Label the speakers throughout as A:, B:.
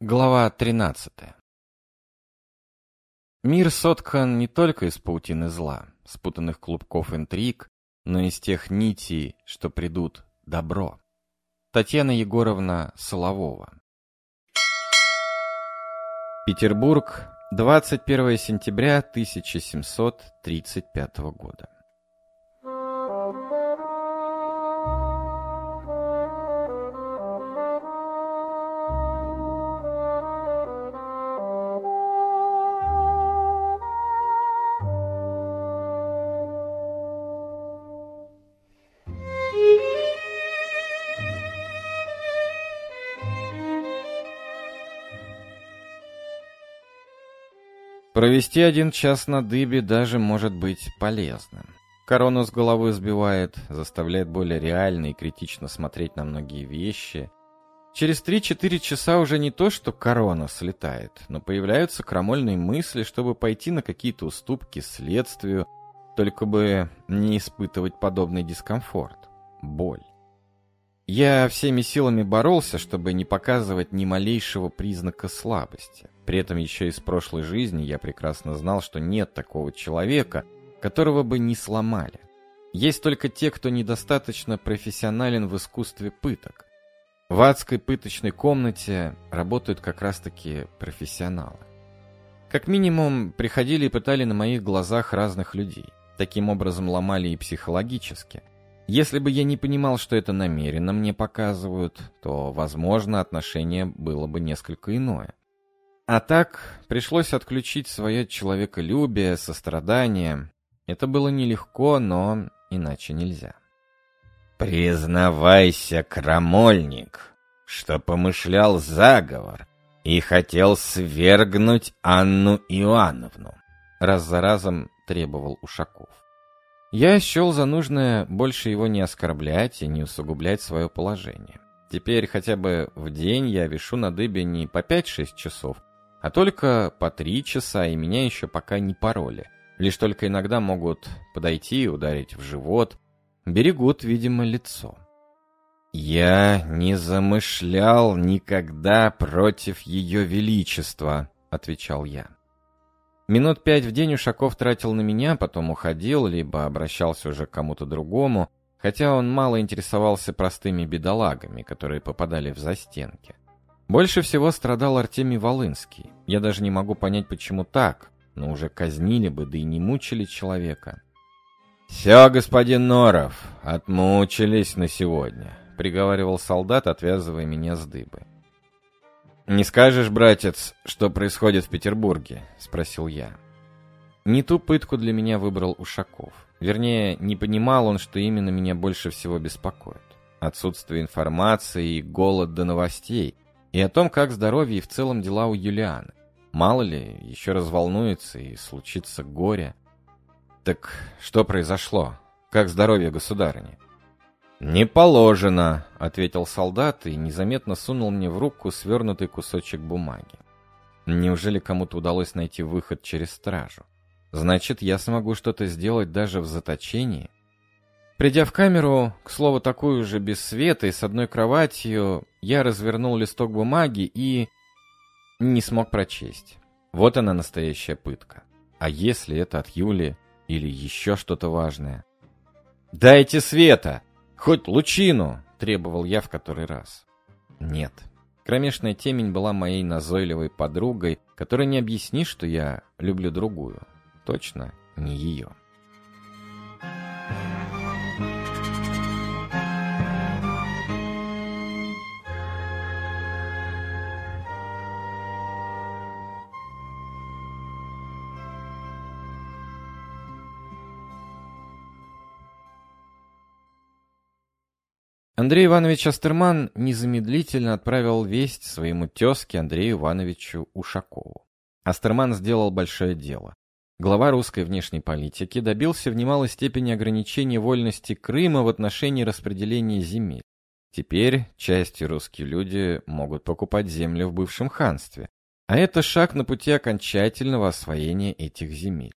A: Глава 13 Мир соткан не только из паутины зла, спутанных клубков интриг, но и из тех нитей, что придут добро. Татьяна Егоровна Соловова Петербург, 21 сентября 1735 года. Провести один час на дыбе даже может быть полезным. Корону с головы сбивает, заставляет более реально и критично смотреть на многие вещи. Через 3-4 часа уже не то, что корона слетает, но появляются крамольные мысли, чтобы пойти на какие-то уступки следствию, только бы не испытывать подобный дискомфорт, боль. Я всеми силами боролся, чтобы не показывать ни малейшего признака слабости. При этом еще из прошлой жизни я прекрасно знал, что нет такого человека, которого бы не сломали. Есть только те, кто недостаточно профессионален в искусстве пыток. В адской пыточной комнате работают как раз-таки профессионалы. Как минимум, приходили и пытали на моих глазах разных людей. Таким образом ломали и психологически – если бы я не понимал, что это намеренно мне показывают, то, возможно, отношение было бы несколько иное. А так, пришлось отключить свое человеколюбие, сострадание. Это было нелегко, но иначе нельзя.
B: «Признавайся, крамольник, что помышлял заговор и хотел свергнуть Анну Иоанновну»,
A: раз за разом требовал Ушаков. Я счел за нужное больше его не оскорблять и не усугублять свое положение. Теперь хотя бы в день я вешу на дыбе не по 5-6 часов, а только по 3 часа, и меня еще пока не пароли. Лишь только иногда могут подойти и ударить в живот. Берегут, видимо, лицо.
B: «Я не замышлял никогда против ее величества», — отвечал я.
A: Минут пять в день Ушаков тратил на меня, потом уходил, либо обращался уже к кому-то другому, хотя он мало интересовался простыми бедолагами, которые попадали в застенки. Больше всего страдал Артемий Волынский. Я даже не могу понять, почему так, но уже казнили бы, да и не мучили человека.
B: «Все, господин Норов, отмучились на сегодня», — приговаривал солдат, отвязывая меня с дыбы.
A: «Не скажешь, братец, что происходит в Петербурге?» — спросил я. Не ту пытку для меня выбрал Ушаков. Вернее, не понимал он, что именно меня больше всего беспокоит. Отсутствие информации и голод до новостей. И о том, как здоровье и в целом дела у Юлианы. Мало ли, еще разволнуется и случится горе. Так что произошло? Как здоровье государыни?
B: «Не положено», — ответил солдат и незаметно сунул мне в руку свернутый кусочек бумаги.
A: Неужели кому-то удалось найти выход через стражу? Значит, я смогу что-то сделать даже в заточении? Придя в камеру, к слову, такую же без света и с одной кроватью, я развернул листок бумаги и... не смог прочесть. Вот она настоящая пытка. А если это от Юли или еще что-то важное? «Дайте света!» «Хоть лучину!» — требовал я в который раз. Нет. Кромешная темень была моей назойливой подругой, которой не объяснишь, что я люблю другую. Точно не ее. Андрей Иванович Астерман незамедлительно отправил весть своему тезке Андрею Ивановичу Ушакову. Астерман сделал большое дело. Глава русской внешней политики добился в немалой степени ограничения вольности Крыма в отношении распределения земель. Теперь части русские люди могут покупать землю в бывшем ханстве, а это шаг на пути окончательного освоения этих земель.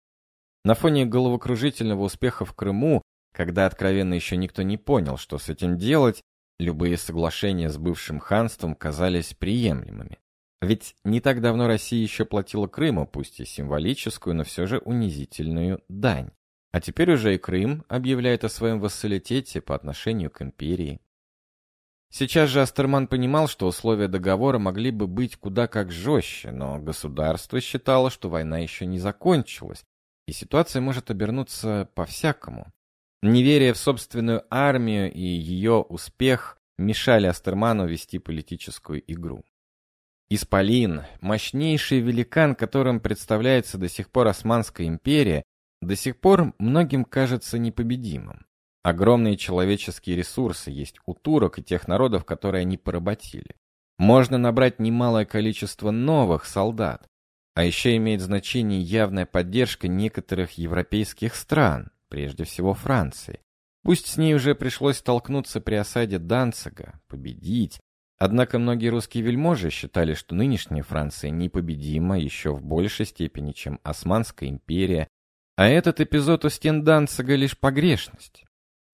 A: На фоне головокружительного успеха в Крыму когда откровенно еще никто не понял, что с этим делать, любые соглашения с бывшим ханством казались приемлемыми. Ведь не так давно Россия еще платила Крыму, пусть и символическую, но все же унизительную дань. А теперь уже и Крым объявляет о своем вассалитете по отношению к империи. Сейчас же Астерман понимал, что условия договора могли бы быть куда как жестче, но государство считало, что война еще не закончилась, и ситуация может обернуться по-всякому. Неверие в собственную армию и ее успех мешали Астерману вести политическую игру. Исполин, мощнейший великан, которым представляется до сих пор Османская империя, до сих пор многим кажется непобедимым. Огромные человеческие ресурсы есть у турок и тех народов, которые они поработили. Можно набрать немалое количество новых солдат. А еще имеет значение явная поддержка некоторых европейских стран, прежде всего Франции. Пусть с ней уже пришлось столкнуться при осаде Данцига, победить, однако многие русские вельможи считали, что нынешняя Франция непобедима еще в большей степени, чем Османская империя, а этот эпизод у стен Данцига лишь погрешность.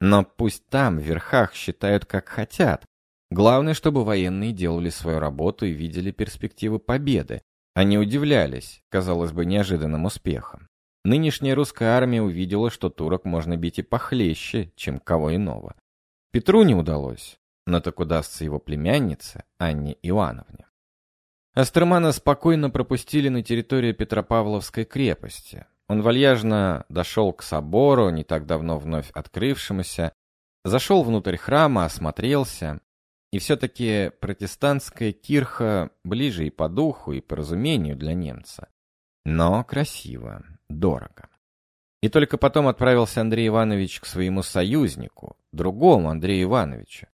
A: Но пусть там, в верхах, считают как хотят. Главное, чтобы военные делали свою работу и видели перспективы победы, а не удивлялись, казалось бы, неожиданным успехом. Нынешняя русская армия увидела, что турок можно бить и похлеще, чем кого иного. Петру не удалось, но так удастся его племяннице, Анне Иоанновне. Астермана спокойно пропустили на территорию Петропавловской крепости, он вальяжно дошел к собору, не так давно вновь открывшемуся, зашел внутрь храма, осмотрелся. И все-таки протестантская кирха ближе и по духу, и по разумению для немца. Но красиво, дорого. И только потом отправился Андрей Иванович к своему союзнику, другому Андрею Ивановичу.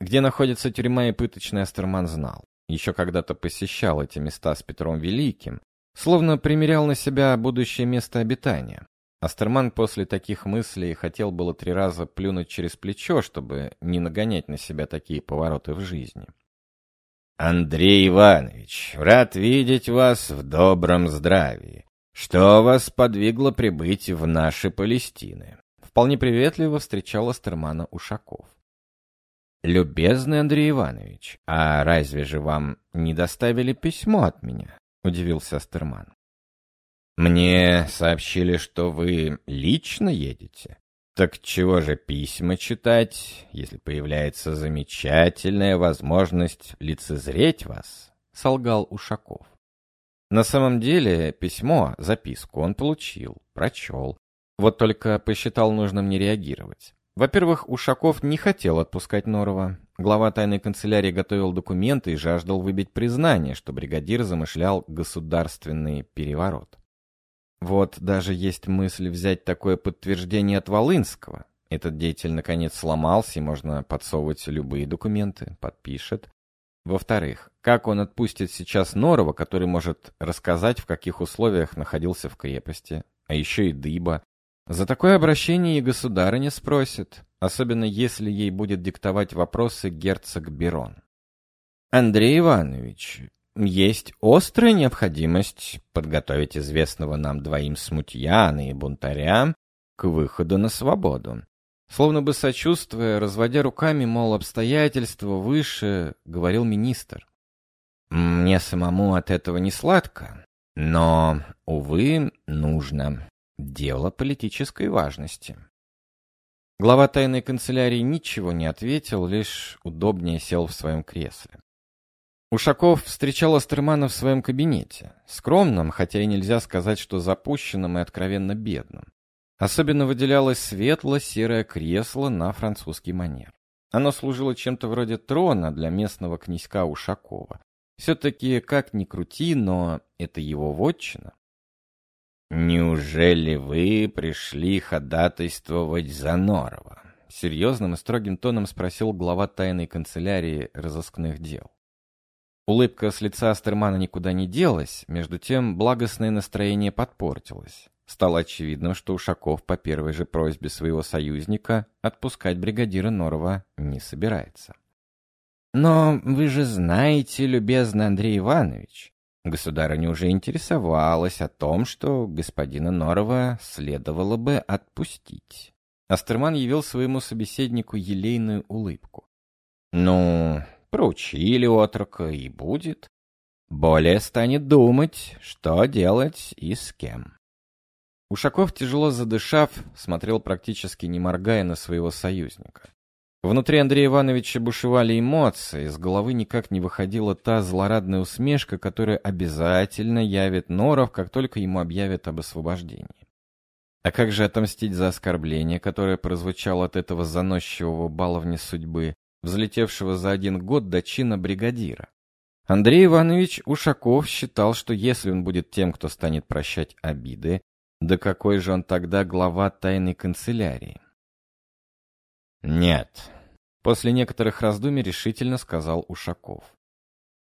A: Где находится тюрьма и пыточный Астерман знал. Еще когда-то посещал эти места с Петром Великим, Словно примерял на себя будущее место обитания. Астерман после таких мыслей хотел было три раза плюнуть через плечо, чтобы не нагонять на себя такие повороты в жизни.
B: «Андрей Иванович, рад видеть вас в добром здравии. Что вас подвигло прибыть в наши Палестины?»
A: Вполне приветливо встречал Астермана Ушаков.
B: «Любезный Андрей Иванович, а разве же вам не доставили письмо от меня?» — удивился Астерман. «Мне сообщили, что вы лично едете. Так чего же письма читать, если появляется замечательная возможность лицезреть вас?» — солгал Ушаков.
A: На самом деле письмо, записку он получил, прочел. Вот только посчитал нужным не реагировать. Во-первых, Ушаков не хотел отпускать Норова. Глава тайной канцелярии готовил документы и жаждал выбить признание, что бригадир замышлял государственный переворот. Вот даже есть мысль взять такое подтверждение от Волынского. Этот деятель наконец сломался, и можно подсовывать любые документы, подпишет. Во-вторых, как он отпустит сейчас Норова, который может рассказать, в каких условиях находился в крепости, а еще и Дыба, за такое обращение и государыня спросит, особенно если ей будет диктовать вопросы герцог Берон. Андрей Иванович, есть острая необходимость подготовить известного нам двоим смутьяна и бунтаря к выходу на свободу. Словно бы сочувствуя, разводя руками, мол, обстоятельства выше, говорил министр. Мне самому от этого не сладко, но, увы, нужно. Дело политической важности. Глава тайной канцелярии ничего не ответил, лишь удобнее сел в своем кресле. Ушаков встречал Астермана в своем кабинете, скромном, хотя и нельзя сказать, что запущенном и откровенно бедном. Особенно выделялось светло-серое кресло на французский манер. Оно служило чем-то вроде трона для местного князька Ушакова. Все-таки, как ни крути, но это его вотчина.
B: «Неужели вы пришли ходатайствовать за Норова?»
A: Серьезным и строгим тоном спросил глава тайной канцелярии разыскных дел. Улыбка с лица Астермана никуда не делась, между тем благостное настроение подпортилось. Стало очевидно, что Ушаков по первой же просьбе своего союзника отпускать бригадира Норова не собирается. «Но вы же знаете, любезный Андрей Иванович, Государыня уже интересовалась о том, что господина Норова следовало бы отпустить. Астерман явил своему собеседнику елейную улыбку. «Ну, проучили отрока, и будет.
B: более станет думать, что делать и с кем.
A: Ушаков, тяжело задышав, смотрел практически не моргая на своего союзника. Внутри Андрея Ивановича бушевали эмоции, из головы никак не выходила та злорадная усмешка, которая обязательно явит Норов, как только ему объявят об освобождении. А как же отомстить за оскорбление, которое прозвучало от этого заносчивого баловня судьбы, взлетевшего за один год до чина бригадира? Андрей Иванович Ушаков считал, что если он будет тем, кто станет прощать обиды, да какой же он тогда глава тайной канцелярии?
B: «Нет», — после некоторых раздумий решительно сказал Ушаков.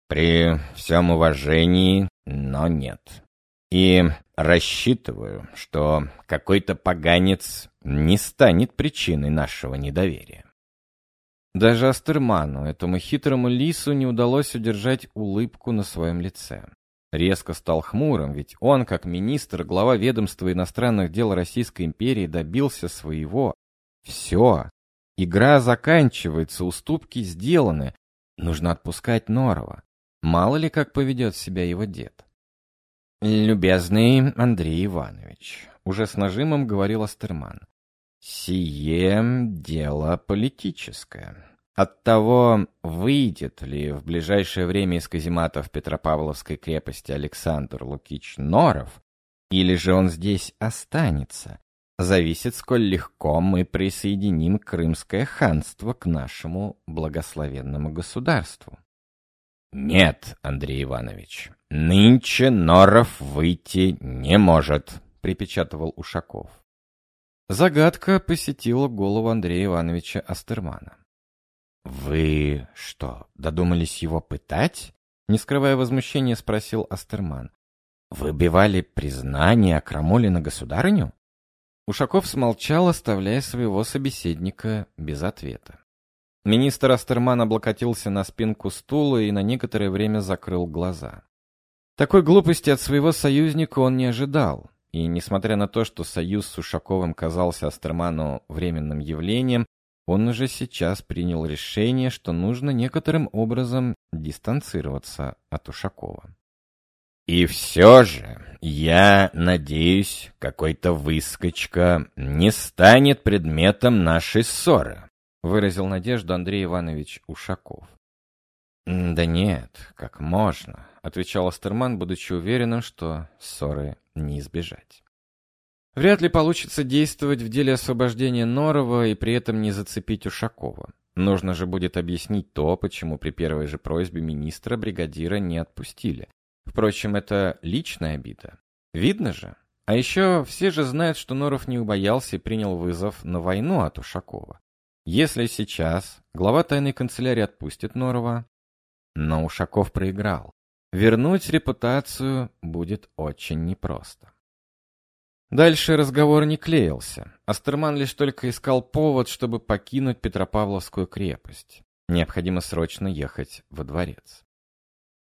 B: «При всем уважении, но нет. И рассчитываю, что какой-то поганец не станет причиной нашего недоверия».
A: Даже Астерману, этому хитрому лису, не удалось удержать улыбку на своем лице. Резко стал хмурым, ведь он, как министр, глава ведомства иностранных дел Российской империи, добился своего. Все, Игра заканчивается, уступки сделаны. Нужно отпускать Норова. Мало ли как поведет себя его дед. «Любезный Андрей Иванович», — уже с нажимом говорил Астерман, — «сие дело политическое. От того, выйдет ли в ближайшее время из казематов Петропавловской крепости Александр Лукич Норов, или же он здесь останется, зависит, сколь легко мы присоединим Крымское ханство к нашему благословенному государству.
B: «Нет, Андрей Иванович, нынче Норов выйти не может», — припечатывал Ушаков.
A: Загадка посетила голову Андрея Ивановича Астермана.
B: «Вы что, додумались его пытать?» Не скрывая возмущения, спросил Астерман. «Выбивали признание о крамоле на государыню?»
A: Ушаков смолчал, оставляя своего собеседника без ответа. Министр Астерман облокотился на спинку стула и на некоторое время закрыл глаза. Такой глупости от своего союзника он не ожидал, и, несмотря на то, что союз с Ушаковым казался Астерману временным явлением, он уже сейчас принял решение, что нужно некоторым образом дистанцироваться от Ушакова.
B: И все же, я надеюсь, какой-то выскочка не станет предметом нашей ссоры, выразил надежду Андрей Иванович Ушаков.
A: «Да нет, как можно», — отвечал Астерман, будучи уверенным, что ссоры не избежать. Вряд ли получится действовать в деле освобождения Норова и при этом не зацепить Ушакова. Нужно же будет объяснить то, почему при первой же просьбе министра бригадира не отпустили. Впрочем, это личная обида. Видно же. А еще все же знают, что Норов не убоялся и принял вызов на войну от Ушакова. Если сейчас глава тайной канцелярии отпустит Норова, но Ушаков проиграл. Вернуть репутацию будет очень непросто. Дальше разговор не клеился. Астерман лишь только искал повод, чтобы покинуть Петропавловскую крепость. Необходимо срочно ехать во дворец.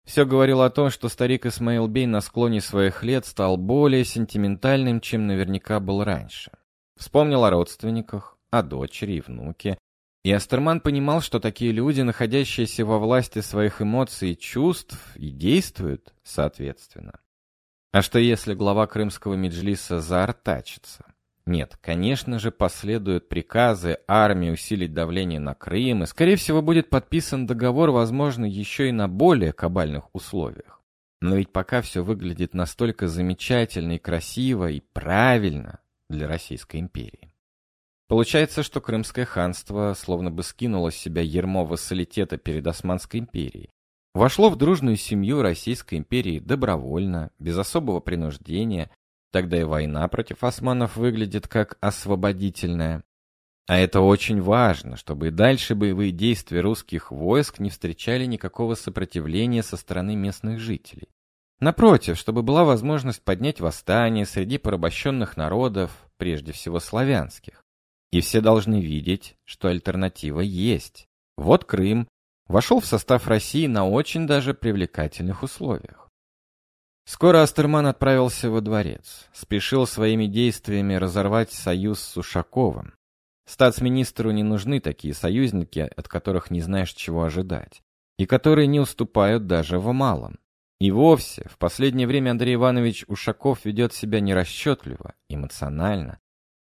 A: Все говорило о том, что старик Исмаил Бей на склоне своих лет стал более сентиментальным, чем наверняка был раньше. Вспомнил о родственниках, о дочери и внуке. И Астерман понимал, что такие люди, находящиеся во власти своих эмоций и чувств, и действуют соответственно. А что если глава крымского меджлиса заортачится? Нет, конечно же, последуют приказы армии усилить давление на Крым, и, скорее всего, будет подписан договор, возможно, еще и на более кабальных условиях. Но ведь пока все выглядит настолько замечательно и красиво и правильно для Российской империи. Получается, что Крымское ханство словно бы скинуло с себя ермо вассалитета перед Османской империей, вошло в дружную семью Российской империи добровольно, без особого принуждения, Тогда и война против османов выглядит как освободительная. А это очень важно, чтобы и дальше боевые действия русских войск не встречали никакого сопротивления со стороны местных жителей. Напротив, чтобы была возможность поднять восстание среди порабощенных народов, прежде всего славянских. И все должны видеть, что альтернатива есть. Вот Крым вошел в состав России на очень даже привлекательных условиях. Скоро Астерман отправился во дворец, спешил своими действиями разорвать союз с Ушаковым. Статс-министру не нужны такие союзники, от которых не знаешь, чего ожидать, и которые не уступают даже в малом. И вовсе, в последнее время Андрей Иванович Ушаков ведет себя нерасчетливо, эмоционально.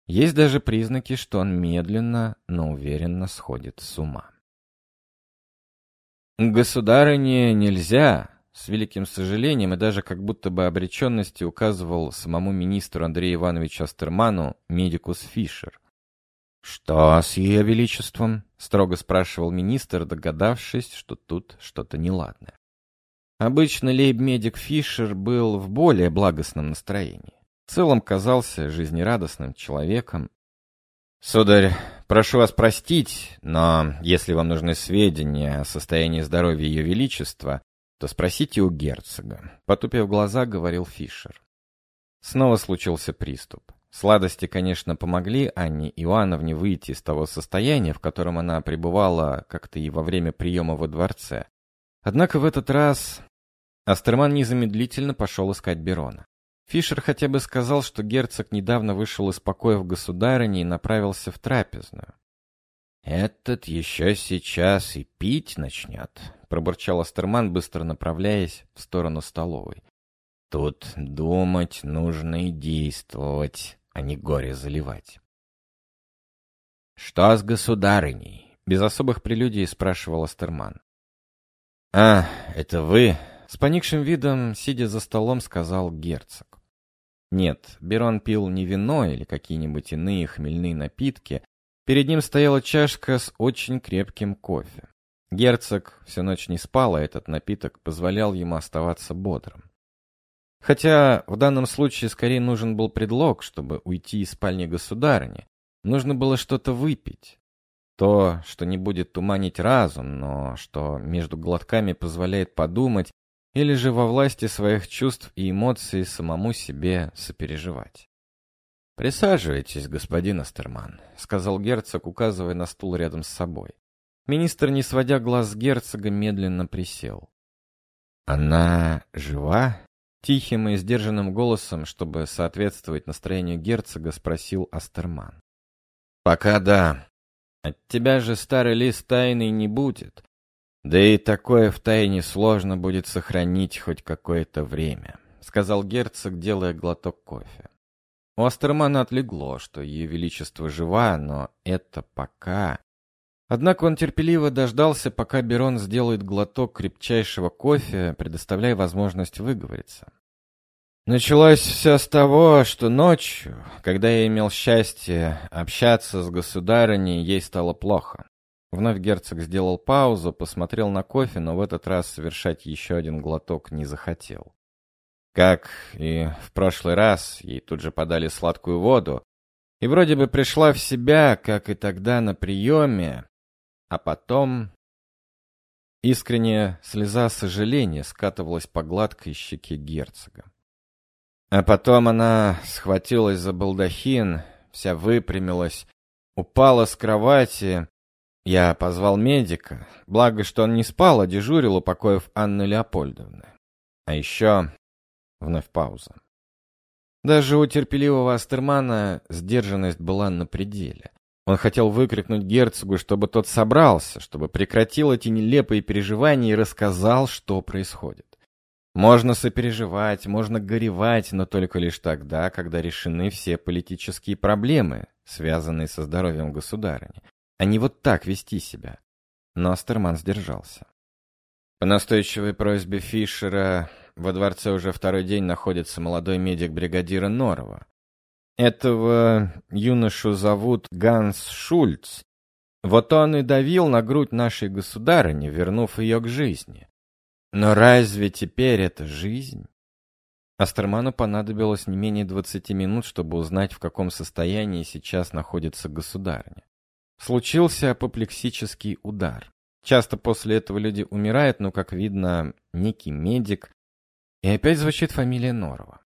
A: Есть даже признаки, что он медленно, но уверенно сходит с ума. «Государыне нельзя», с великим сожалением и даже как будто бы обреченностью указывал самому министру Андрею Ивановичу Астерману медикус Фишер. «Что с ее величеством?» — строго спрашивал министр, догадавшись, что тут что-то неладное. Обычно лейб-медик Фишер был в более благостном настроении. В целом казался жизнерадостным человеком. «Сударь, прошу вас простить, но если вам нужны сведения о состоянии здоровья Ее Величества, то спросите у герцога», — потупив глаза, говорил Фишер. Снова случился приступ. Сладости, конечно, помогли Анне Иоанновне выйти из того состояния, в котором она пребывала как-то и во время приема во дворце. Однако в этот раз Астерман незамедлительно пошел искать Берона. Фишер хотя бы сказал, что герцог недавно вышел из покоев государыни и направился в трапезную. «Этот еще сейчас и пить начнет», — пробурчал Астерман, быстро направляясь в сторону столовой. «Тут думать нужно и действовать, а не горе заливать». «Что с государыней?» — без особых прелюдий спрашивал Астерман. «А, это вы?» — с поникшим видом, сидя за столом, сказал герцог. Нет, Берон пил не вино или какие-нибудь иные хмельные напитки. Перед ним стояла чашка с очень крепким кофе. Герцог всю ночь не спал, а этот напиток позволял ему оставаться бодрым. Хотя в данном случае скорее нужен был предлог, чтобы уйти из спальни государыни. Нужно было что-то выпить. То, что не будет туманить разум, но что между глотками позволяет подумать, или же во власти своих чувств и эмоций самому себе сопереживать. «Присаживайтесь, господин Астерман», — сказал герцог, указывая на стул рядом с собой. Министр, не сводя глаз с герцога, медленно присел. «Она жива?» Тихим и сдержанным голосом, чтобы соответствовать настроению герцога, спросил Астерман. «Пока да. От тебя же старый лист тайный не будет. Да и такое в тайне сложно будет сохранить хоть какое-то время», — сказал герцог, делая глоток кофе. У Астермана отлегло, что ее величество жива, но это пока... Однако он терпеливо дождался, пока Берон сделает глоток крепчайшего кофе, предоставляя возможность выговориться. Началось все с того, что ночью, когда я имел счастье общаться с государыней, ей стало плохо. Вновь герцог сделал паузу, посмотрел на кофе, но в этот раз совершать еще один глоток не захотел. Как и в прошлый раз, ей тут же подали сладкую воду, и вроде бы пришла в себя, как и тогда на приеме, а потом... Искренняя слеза сожаления скатывалась по гладкой щеке герцога. А потом она схватилась за балдахин, вся выпрямилась, упала с кровати. Я позвал медика, благо, что он не спал, а дежурил у покоев Анны Леопольдовны. А еще... Вновь пауза. Даже у терпеливого Астермана сдержанность была на пределе. Он хотел выкрикнуть герцогу, чтобы тот собрался, чтобы прекратил эти нелепые переживания и рассказал, что происходит. Можно сопереживать, можно горевать, но только лишь тогда, когда решены все политические проблемы, связанные со здоровьем государыни, а не вот так вести себя. Но Астерман сдержался. По настойчивой просьбе Фишера во дворце уже второй день находится молодой медик бригадира Норова. Этого юношу зовут Ганс Шульц. Вот он и давил на грудь нашей государыни, вернув ее к жизни. Но разве теперь это жизнь? Астерману понадобилось не менее 20 минут, чтобы узнать, в каком состоянии сейчас находится государыня. Случился апоплексический удар. Часто после этого люди умирают, но, как видно, некий медик. И опять звучит фамилия Норова.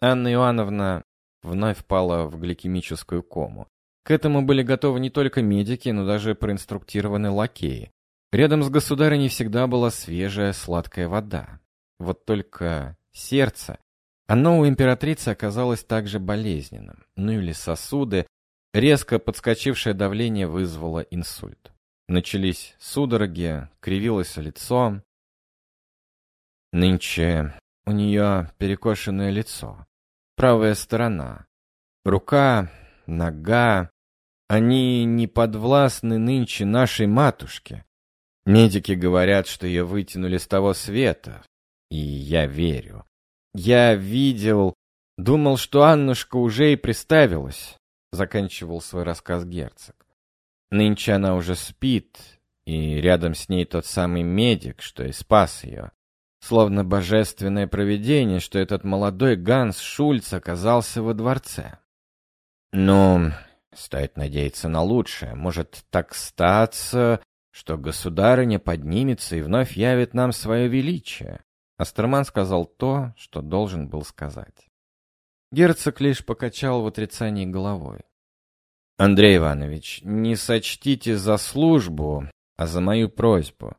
A: Анна Иоанновна вновь впала в гликемическую кому. К этому были готовы не только медики, но даже проинструктированные лакеи. Рядом с государыней всегда была свежая сладкая вода. Вот только сердце, оно у императрицы оказалось также болезненным. Ну или сосуды, резко подскочившее давление вызвало инсульт. Начались судороги, кривилось лицо. Нынче у нее перекошенное лицо, правая сторона, рука, нога. Они не подвластны нынче нашей матушке. Медики говорят, что ее вытянули с того света. И я верю. Я видел... Думал, что Аннушка уже и приставилась, заканчивал свой рассказ герцог. Нынче она уже спит, и рядом с ней тот самый медик, что и спас ее. Словно божественное провидение, что этот молодой Ганс Шульц оказался во дворце. Ну, стоит надеяться на лучшее. Может так статься, что государыня поднимется и вновь явит нам свое величие. Астерман сказал то, что должен был сказать. Герцог лишь покачал в отрицании головой. «Андрей Иванович, не сочтите за службу, а за мою просьбу.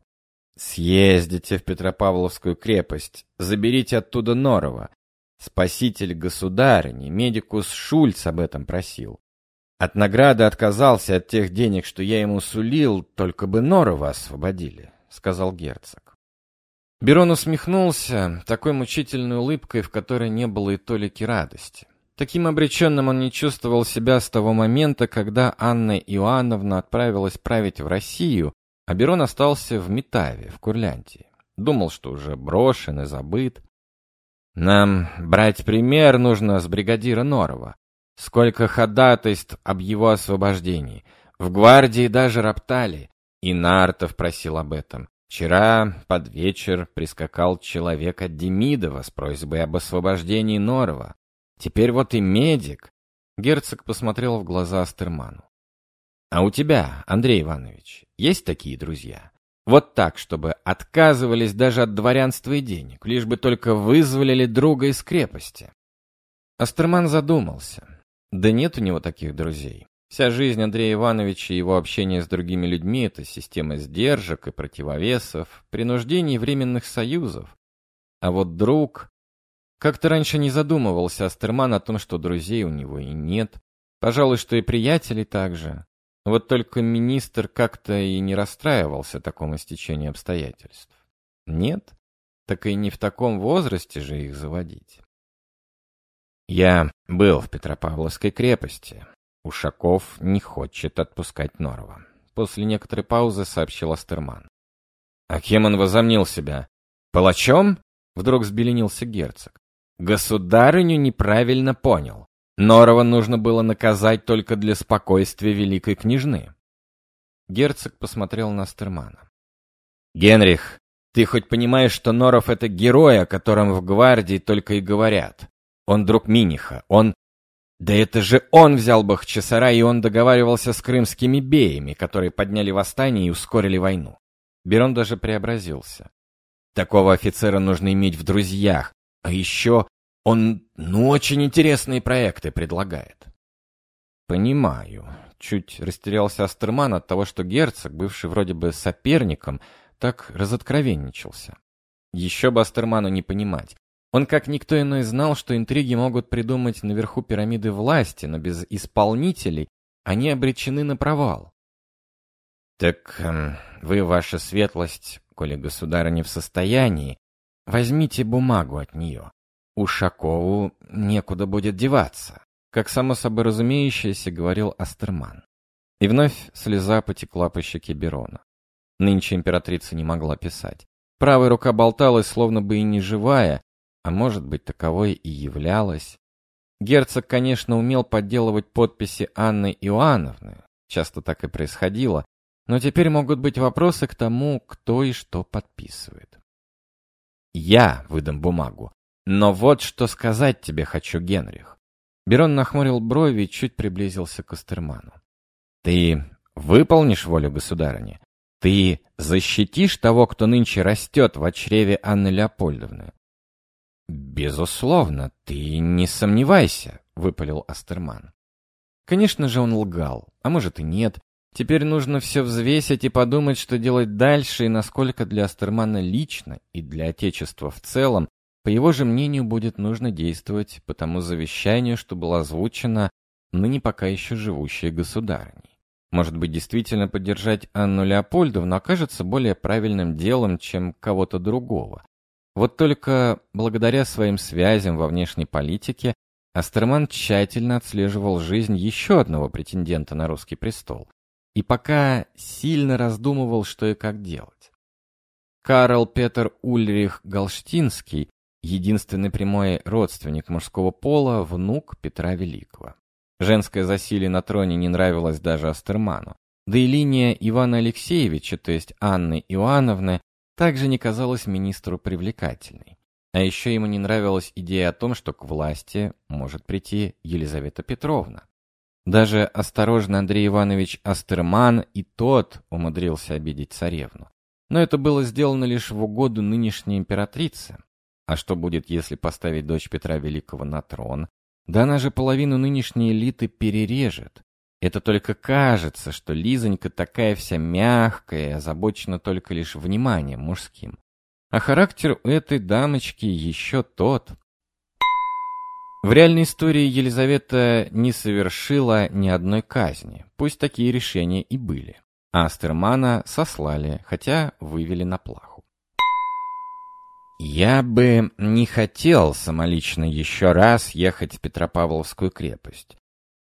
A: Съездите в Петропавловскую крепость, заберите оттуда Норова. Спаситель государыни, медикус Шульц об этом просил. От награды отказался от тех денег, что я ему сулил, только бы Норова освободили», — сказал герцог. Берон усмехнулся такой мучительной улыбкой, в которой не было и толики радости. Таким обреченным он не чувствовал себя с того момента, когда Анна Иоанновна отправилась править в Россию, а Берон остался в Метаве, в Курляндии. Думал, что уже брошен и забыт. Нам брать пример нужно с бригадира Норова. Сколько ходатайств об его освобождении. В гвардии даже роптали. И Нартов просил об этом. Вчера под вечер прискакал человек от Демидова с просьбой об освобождении Норова. Теперь вот и медик. Герцог посмотрел в глаза Астерману. А у тебя, Андрей Иванович, есть такие друзья? Вот так, чтобы отказывались даже от дворянства и денег, лишь бы только вызволили друга из крепости. Астерман задумался. Да нет у него таких друзей. Вся жизнь Андрея Ивановича и его общение с другими людьми — это система сдержек и противовесов, принуждений временных союзов. А вот друг... Как-то раньше не задумывался Астерман о том, что друзей у него и нет. Пожалуй, что и приятелей также. Вот только министр как-то и не расстраивался такому стечению обстоятельств. Нет? Так и не в таком возрасте же их заводить. Я был в Петропавловской крепости, Ушаков не хочет отпускать Норова. После некоторой паузы сообщил Астерман. А кем он возомнил себя? Палачом? Вдруг взбеленился герцог. Государыню неправильно понял. Норова нужно было наказать только для спокойствия великой княжны. Герцог посмотрел на Астермана. «Генрих, ты хоть понимаешь, что Норов — это герой, о котором в гвардии только и говорят? Он друг Миниха, он да это же он взял Бахчисара, и он договаривался с крымскими беями, которые подняли восстание и ускорили войну. Берон даже преобразился. Такого офицера нужно иметь в друзьях. А еще он, ну, очень интересные проекты предлагает. Понимаю. Чуть растерялся Астерман от того, что герцог, бывший вроде бы соперником, так разоткровенничался. Еще бы Астерману не понимать. Он, как никто иной, знал, что интриги могут придумать наверху пирамиды власти, но без исполнителей они обречены на провал. «Так эм, вы, ваша светлость, коли государь не в состоянии, возьмите бумагу от нее. Ушакову некуда будет деваться», как само собой разумеющееся говорил Астерман. И вновь слеза потекла по щеке Берона. Нынче императрица не могла писать. Правая рука болталась, словно бы и не живая, а может быть таковой и являлась. Герцог, конечно, умел подделывать подписи Анны Иоанновны, часто так и происходило, но теперь могут быть вопросы к тому, кто и что подписывает. Я выдам бумагу, но вот что сказать тебе хочу, Генрих. Берон нахмурил брови и чуть приблизился к Астерману. Ты выполнишь волю государыни? Ты защитишь того, кто нынче растет в чреве Анны Леопольдовны? «Безусловно, ты не сомневайся», — выпалил Астерман. Конечно же, он лгал, а может и нет. Теперь нужно все взвесить и подумать, что делать дальше и насколько для Астермана лично и для Отечества в целом, по его же мнению, будет нужно действовать по тому завещанию, что было озвучено ныне пока еще живущей государыней. Может быть, действительно поддержать Анну Леопольдовну окажется более правильным делом, чем кого-то другого. Вот только благодаря своим связям во внешней политике Астерман тщательно отслеживал жизнь еще одного претендента на русский престол и пока сильно раздумывал, что и как делать. Карл Петер Ульрих Галштинский, единственный прямой родственник мужского пола, внук Петра Великого. Женское засилие на троне не нравилось даже Астерману, да и линия Ивана Алексеевича, то есть Анны Иоанновны, также не казалась министру привлекательной. А еще ему не нравилась идея о том, что к власти может прийти Елизавета Петровна. Даже осторожный Андрей Иванович Астерман и тот умудрился обидеть царевну. Но это было сделано лишь в угоду нынешней императрице. А что будет, если поставить дочь Петра Великого на трон? Да она же половину нынешней элиты перережет. Это только кажется, что Лизонька такая вся мягкая озабочена только лишь вниманием мужским. А характер у этой дамочки еще тот. В реальной истории Елизавета не совершила ни одной казни, пусть такие решения и были. А Астермана сослали, хотя вывели на плаху.
B: «Я бы не хотел самолично еще раз ехать в Петропавловскую крепость.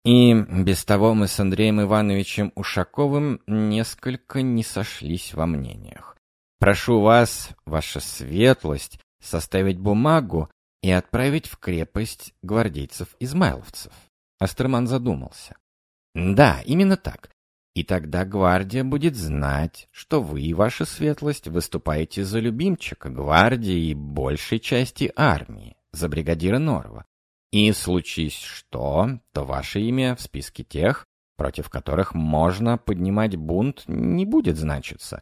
B: И без того мы с Андреем Ивановичем Ушаковым несколько не сошлись во мнениях. Прошу вас, ваша светлость, составить бумагу и отправить в крепость гвардейцев-измайловцев. Астерман задумался. Да, именно так. И тогда гвардия будет знать, что вы, ваша светлость, выступаете за любимчика гвардии и большей части армии, за бригадира Норова. И случись что, то ваше имя в списке тех, против которых можно поднимать бунт, не будет значиться.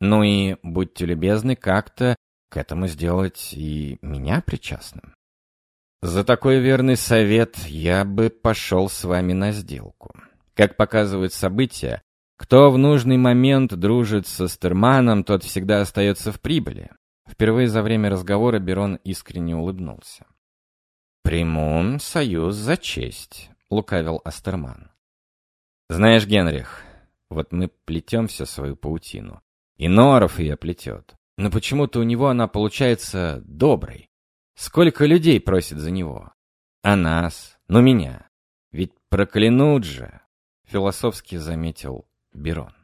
B: Ну и будьте любезны как-то к этому сделать и меня причастным. За такой верный совет я бы пошел с вами на сделку. Как показывают события, кто в нужный момент дружит со Стерманом, тот всегда остается в прибыли. Впервые за время разговора Берон искренне улыбнулся. «Приму союз за честь», — лукавил Астерман. «Знаешь, Генрих, вот мы плетем всю свою паутину, и Норов ее плетет, но почему-то у него она получается доброй. Сколько людей просит за него? А нас? Ну меня. Ведь проклянут же!» — философски заметил Берон.